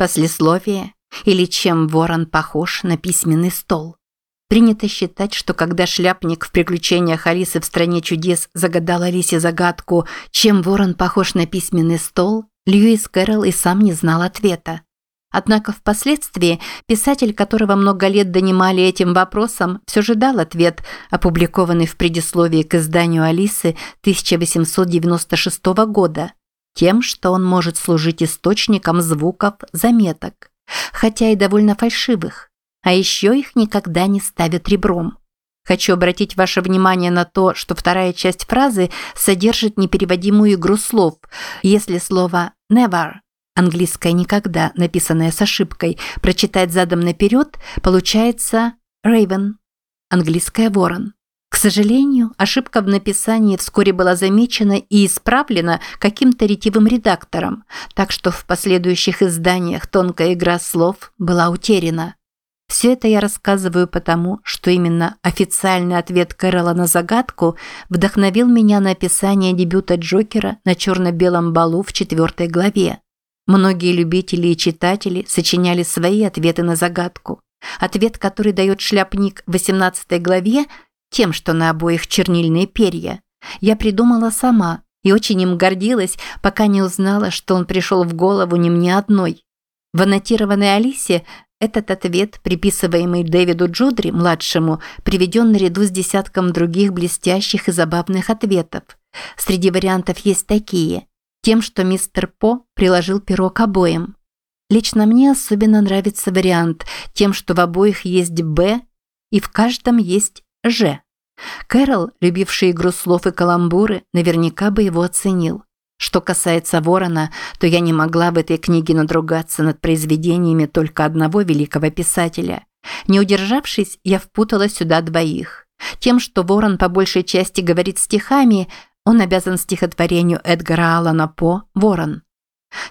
Послесловие или чем ворон похож на письменный стол. Принято считать, что когда шляпник в приключениях Алисы в стране чудес загадал Алисе загадку «Чем ворон похож на письменный стол?», Льюис Кэрролл и сам не знал ответа. Однако впоследствии писатель, которого много лет донимали этим вопросом, все же дал ответ, опубликованный в предисловии к изданию Алисы 1896 года, тем, что он может служить источником звуков заметок, хотя и довольно фальшивых, а еще их никогда не ставят ребром. Хочу обратить ваше внимание на то, что вторая часть фразы содержит непереводимую игру слов, если слово «never» английское «никогда», написанное с ошибкой, прочитать задом наперед, получается «raven», английское «ворон». К сожалению, ошибка в написании вскоре была замечена и исправлена каким-то ретивым редактором, так что в последующих изданиях тонкая игра слов была утеряна. Все это я рассказываю потому, что именно официальный ответ Кэрола на загадку вдохновил меня на описание дебюта Джокера на черно-белом балу в четвертой главе. Многие любители и читатели сочиняли свои ответы на загадку. Ответ, который дает шляпник в 18 главе, тем, что на обоих чернильные перья, я придумала сама и очень им гордилась, пока не узнала, что он пришел в голову не мне одной. В аннотированной Алисе этот ответ, приписываемый Дэвиду Джудри, младшему, приведен наряду с десятком других блестящих и забавных ответов. Среди вариантов есть такие – тем, что мистер По приложил перо к обоим. Лично мне особенно нравится вариант тем, что в обоих есть «Б» и в каждом есть «Ж». Кэрол, любивший игру слов и каламбуры, наверняка бы его оценил. Что касается Ворона, то я не могла в этой книге надругаться над произведениями только одного великого писателя. Не удержавшись, я впутала сюда двоих. Тем, что Ворон по большей части говорит стихами, он обязан стихотворению Эдгара Аллана По «Ворон».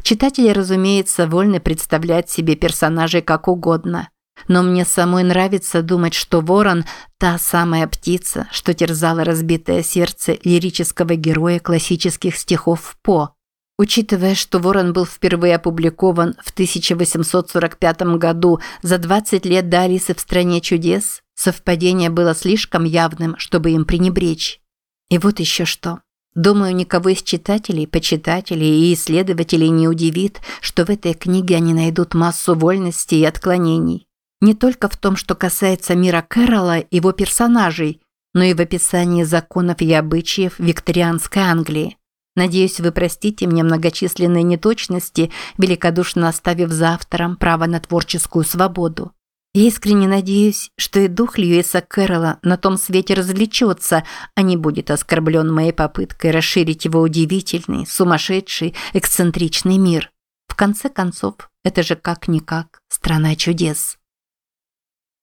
Читатели, разумеется, вольны представлять себе персонажей как угодно. Но мне самой нравится думать, что ворон – та самая птица, что терзала разбитое сердце лирического героя классических стихов По. Учитывая, что «Ворон» был впервые опубликован в 1845 году за 20 лет до «Алисы в стране чудес», совпадение было слишком явным, чтобы им пренебречь. И вот еще что. Думаю, никого из читателей, почитателей и исследователей не удивит, что в этой книге они найдут массу вольностей и отклонений. Не только в том, что касается мира Кэрола и его персонажей, но и в описании законов и обычаев викторианской Англии. Надеюсь, вы простите мне многочисленные неточности, великодушно оставив за автором право на творческую свободу. Я искренне надеюсь, что и дух Льюиса Кэрролла на том свете развлечется, а не будет оскорблен моей попыткой расширить его удивительный, сумасшедший, эксцентричный мир. В конце концов, это же как-никак страна чудес.